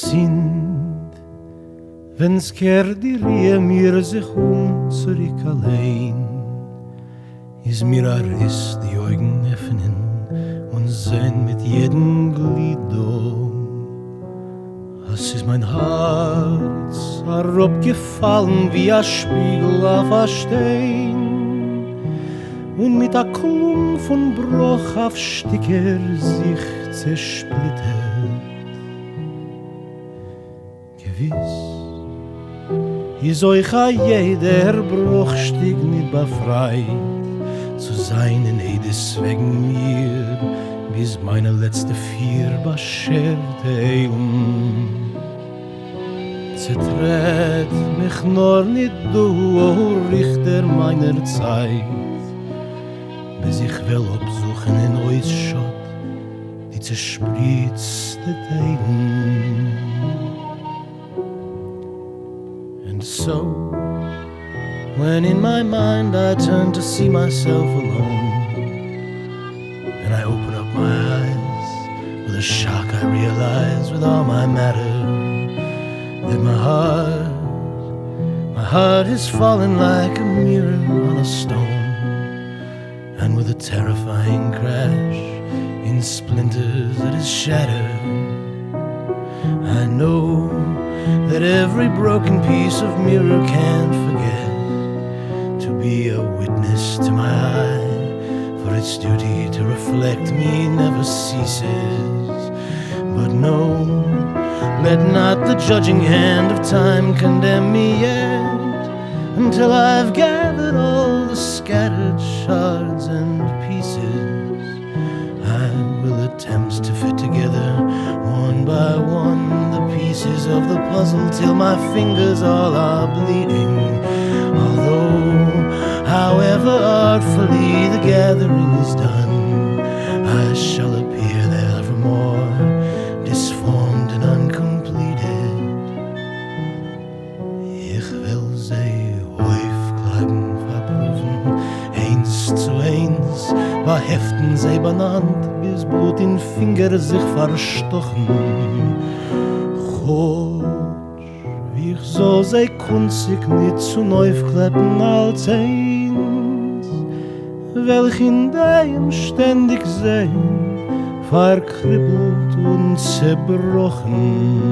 sind. Wenn's ker dir rie mir sich um zurück allein. Is mir a riss die augen öffnen und sehen mit jedem glied do Es ist mein Herz, er gefallen wie a Spiegel auf a Stein. Und mit a Klum von Bruch auf Sticker sich zersplittert. Is euch a jeder Bruchstück nicht befreit, zu sein in jedes wegen mir, bis meine letzte vier bescherte Eilung. Zertret mich nur nicht du, o Richter meiner Zeit, bis ich will obsuchen in ois Schott, die zerspritzte Teilen. So, when in my mind I turn to see myself alone, and I open up my eyes, with a shock I realize with all my matter, that my heart, my heart has fallen like a mirror on a stone and with a terrifying crash in splinters that is shattered. I know that every broken piece of mirror can't forget to be a witness to my eye, for its duty to reflect me never ceases. But no, let not the judging hand of time condemn me yet until I've gathered all the scattered shards and pieces. I will attempt to fit together puzzle till my fingers all are bleeding. Although, however artfully the gathering is done, I shall appear there evermore, disformed and uncompleted. Ich will sie aufklagen, verprüfen, eins zu eins, beheften sie benannt, bis Blut in Finger sich verstochen. Wie ich so sei kunzig nicht zu neufkleppen als eins, welch in deinem ständig sehen, verkribbelt und zerbrochen.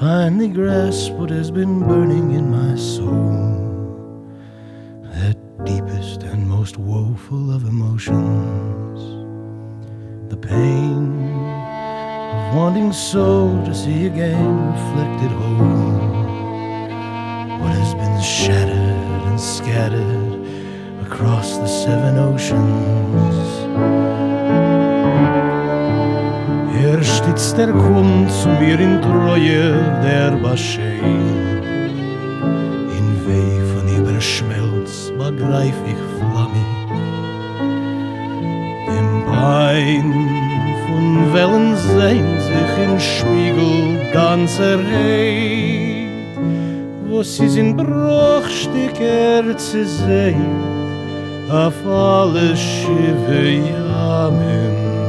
Finally grasp what has been burning in my soul. That deepest and most woeful of emotions. The pain of wanting so to see again reflected whole. What has been shattered and scattered across the seven oceans. Er stützt der Kund zu mir in Treue der Baschei. In Weh von Überschmelz begreif ich Flamme. Im Pein von Wellen sehn sich im Spiegel ganz erheit, wo sie sind Bruchstücker zu sehen, auf alle Schiffe jammen.